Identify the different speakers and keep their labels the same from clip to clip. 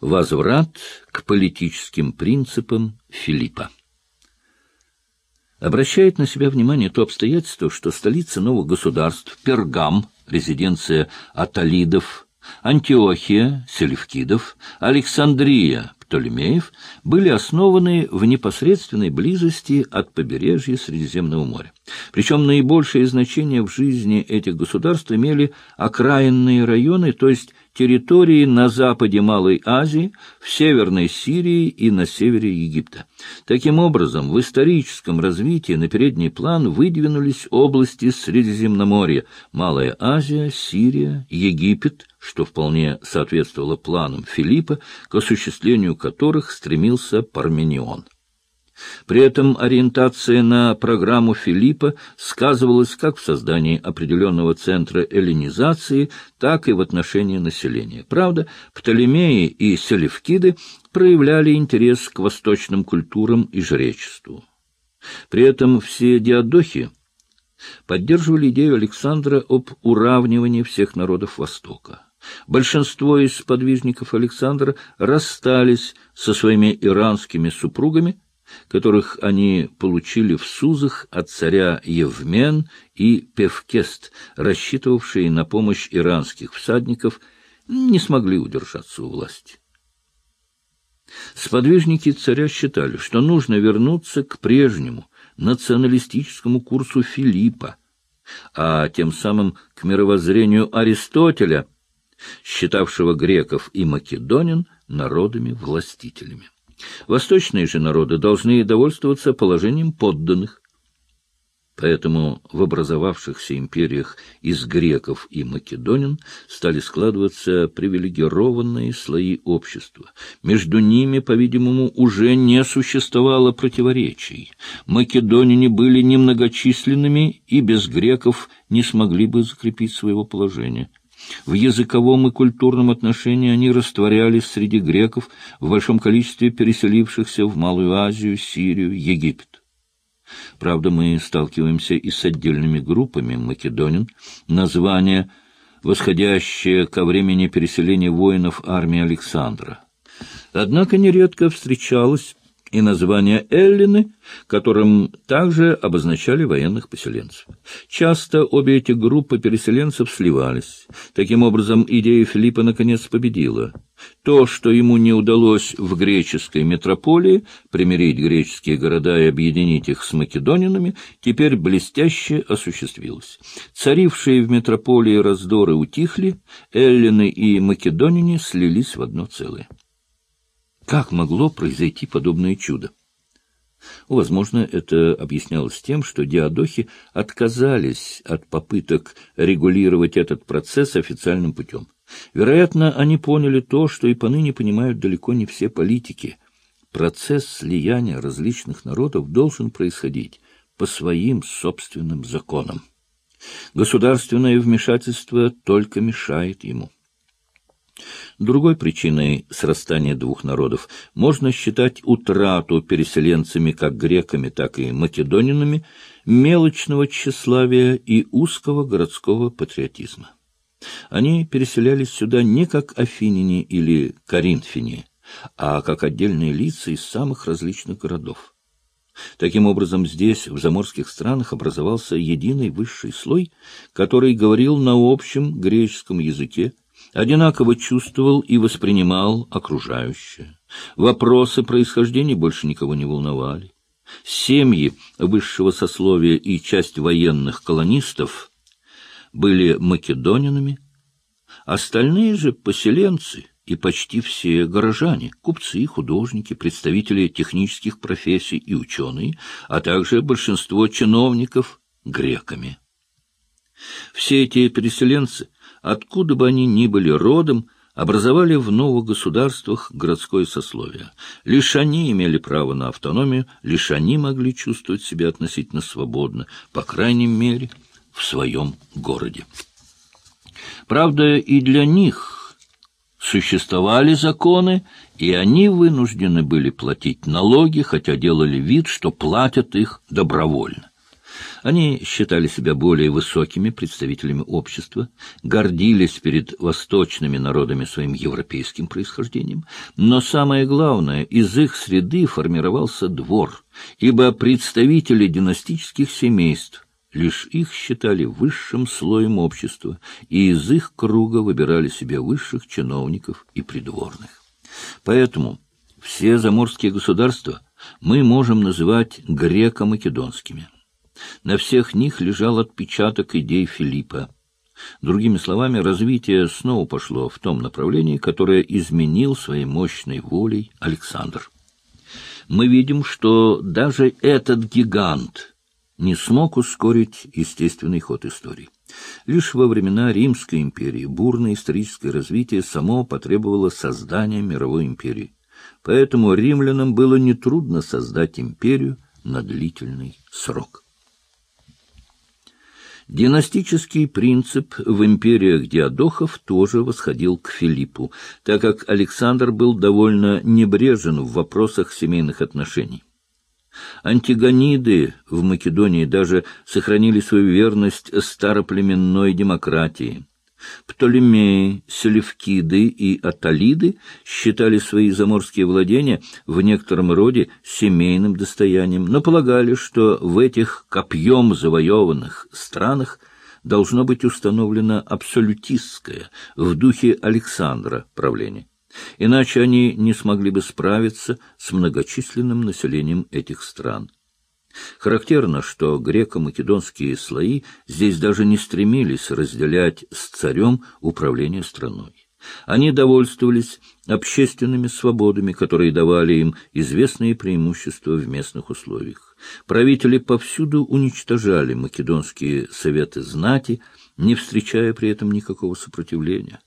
Speaker 1: Возврат к политическим принципам Филиппа. Обращает на себя внимание то обстоятельство, что столица новых государств, Пергам, резиденция Аталидов, Антиохия, Селевкидов, Александрия, Птолемеев были основаны в непосредственной близости от побережья Средиземного моря. Причем наибольшее значение в жизни этих государств имели окраинные районы, то есть территории на западе Малой Азии, в Северной Сирии и на севере Египта. Таким образом, в историческом развитии на передний план выдвинулись области Средиземноморья – Малая Азия, Сирия, Египет, что вполне соответствовало планам Филиппа, к осуществлению которых стремился Парменион. При этом ориентация на программу Филиппа сказывалась как в создании определенного центра эллинизации, так и в отношении населения. Правда, Птолемеи и Селевкиды проявляли интерес к восточным культурам и жречеству. При этом все диадохи поддерживали идею Александра об уравнивании всех народов Востока. Большинство из подвижников Александра расстались со своими иранскими супругами, которых они получили в Сузах от царя Евмен и Певкест, рассчитывавшие на помощь иранских всадников, не смогли удержаться у власти. Сподвижники царя считали, что нужно вернуться к прежнему националистическому курсу Филиппа, а тем самым к мировоззрению Аристотеля, считавшего греков и македонин народами-властителями. Восточные же народы должны довольствоваться положением подданных. Поэтому в образовавшихся империях из греков и македонин стали складываться привилегированные слои общества. Между ними, по-видимому, уже не существовало противоречий. Македонине были немногочисленными и без греков не смогли бы закрепить своего положения. В языковом и культурном отношении они растворялись среди греков в большом количестве переселившихся в Малую Азию, Сирию, Египет. Правда, мы сталкиваемся и с отдельными группами македонин, название, восходящее ко времени переселения воинов армии Александра. Однако нередко встречалось и название Эллины, которым также обозначали военных поселенцев. Часто обе эти группы переселенцев сливались. Таким образом, идея Филиппа наконец победила. То, что ему не удалось в греческой метрополии примирить греческие города и объединить их с македонинами, теперь блестяще осуществилось. Царившие в метрополии раздоры утихли, эллины и македонине слились в одно целое. Как могло произойти подобное чудо? Возможно, это объяснялось тем, что диадохи отказались от попыток регулировать этот процесс официальным путем. Вероятно, они поняли то, что и поныне понимают далеко не все политики. Процесс слияния различных народов должен происходить по своим собственным законам. Государственное вмешательство только мешает ему. Другой причиной срастания двух народов можно считать утрату переселенцами как греками, так и македонинами мелочного тщеславия и узкого городского патриотизма. Они переселялись сюда не как афиняне или коринфяне, а как отдельные лица из самых различных городов. Таким образом, здесь, в заморских странах, образовался единый высший слой, который говорил на общем греческом языке, одинаково чувствовал и воспринимал окружающее. Вопросы происхождения больше никого не волновали. Семьи высшего сословия и часть военных колонистов были македонинами, остальные же поселенцы и почти все горожане, купцы, художники, представители технических профессий и ученые, а также большинство чиновников греками. Все эти переселенцы откуда бы они ни были родом, образовали в новых государствах городское сословие. Лишь они имели право на автономию, лишь они могли чувствовать себя относительно свободно, по крайней мере, в своем городе. Правда, и для них существовали законы, и они вынуждены были платить налоги, хотя делали вид, что платят их добровольно. Они считали себя более высокими представителями общества, гордились перед восточными народами своим европейским происхождением, но самое главное, из их среды формировался двор, ибо представители династических семейств лишь их считали высшим слоем общества, и из их круга выбирали себе высших чиновников и придворных. Поэтому все заморские государства мы можем называть греко-македонскими. На всех них лежал отпечаток идей Филиппа. Другими словами, развитие снова пошло в том направлении, которое изменил своей мощной волей Александр. Мы видим, что даже этот гигант не смог ускорить естественный ход истории. Лишь во времена Римской империи бурное историческое развитие само потребовало создания мировой империи. Поэтому римлянам было нетрудно создать империю на длительный срок. Династический принцип в империях диадохов тоже восходил к Филиппу, так как Александр был довольно небрежен в вопросах семейных отношений. Антигониды в Македонии даже сохранили свою верность староплеменной демократии. Птолемеи, Селевкиды и Аталиды считали свои заморские владения в некотором роде семейным достоянием, но полагали, что в этих копьем завоеванных странах должно быть установлено абсолютистское в духе Александра правление. Иначе они не смогли бы справиться с многочисленным населением этих стран. Характерно, что греко-македонские слои здесь даже не стремились разделять с царем управление страной. Они довольствовались общественными свободами, которые давали им известные преимущества в местных условиях. Правители повсюду уничтожали македонские советы знати, не встречая при этом никакого сопротивления.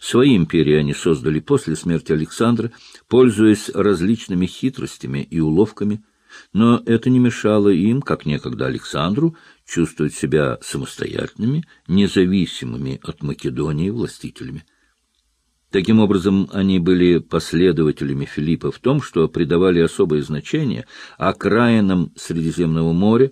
Speaker 1: Свои империи они создали после смерти Александра, пользуясь различными хитростями и уловками, но это не мешало им, как некогда Александру, чувствовать себя самостоятельными, независимыми от Македонии властителями. Таким образом, они были последователями Филиппа в том, что придавали особое значение окраинам Средиземного моря,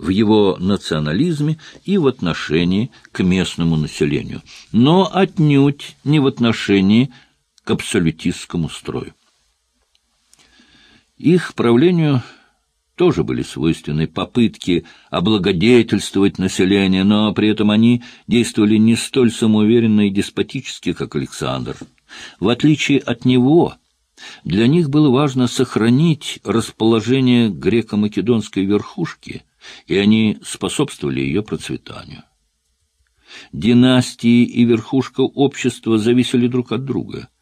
Speaker 1: в его национализме и в отношении к местному населению, но отнюдь не в отношении к абсолютистскому строю. Их правлению тоже были свойственны попытки облагодетельствовать население, но при этом они действовали не столь самоуверенно и деспотически, как Александр. В отличие от него, для них было важно сохранить расположение греко-македонской верхушки, и они способствовали ее процветанию. Династии и верхушка общества зависели друг от друга –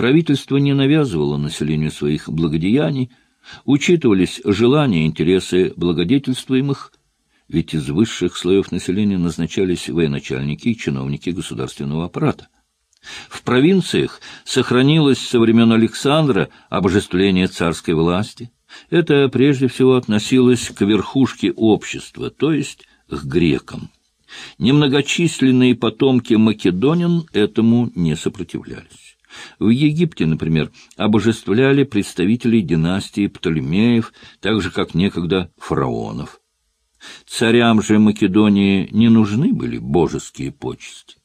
Speaker 1: Правительство не навязывало населению своих благодеяний, учитывались желания и интересы благодетельствуемых, ведь из высших слоев населения назначались военачальники и чиновники государственного аппарата. В провинциях сохранилось со времен Александра обожествление царской власти. Это прежде всего относилось к верхушке общества, то есть к грекам. Немногочисленные потомки македонин этому не сопротивлялись. В Египте, например, обожествляли представителей династии Птолемеев, так же, как некогда фараонов. Царям же Македонии не нужны были божеские почести.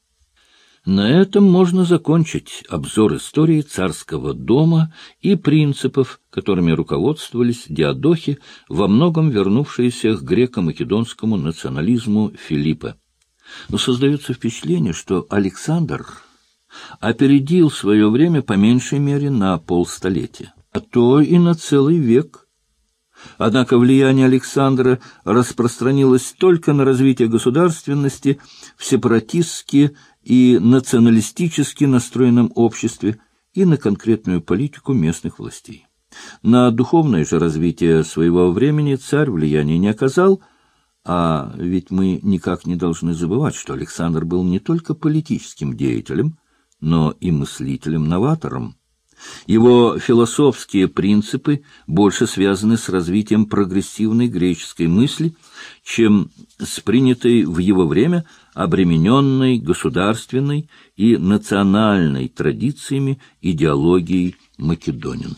Speaker 1: На этом можно закончить обзор истории царского дома и принципов, которыми руководствовались диадохи, во многом вернувшиеся к греко-македонскому национализму Филиппа. Но создается впечатление, что Александр опередил свое время по меньшей мере на полстолетия, а то и на целый век. Однако влияние Александра распространилось только на развитие государственности в сепаратистски и националистически настроенном обществе и на конкретную политику местных властей. На духовное же развитие своего времени царь влияния не оказал, а ведь мы никак не должны забывать, что Александр был не только политическим деятелем, но и мыслителем-новатором. Его философские принципы больше связаны с развитием прогрессивной греческой мысли, чем с принятой в его время обремененной государственной и национальной традициями идеологией македонин.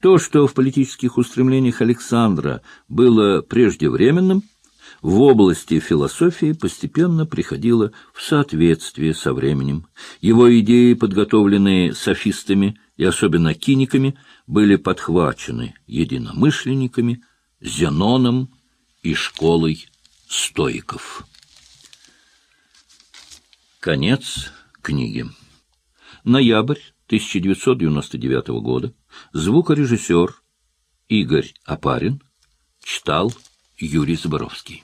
Speaker 1: То, что в политических устремлениях Александра было преждевременным, в области философии постепенно приходило в соответствие со временем. Его идеи, подготовленные софистами и особенно киниками, были подхвачены единомышленниками, Зеноном и школой стоиков. Конец книги. Ноябрь 1999 года. Звукорежиссер Игорь Апарин читал Юрий Заборовский.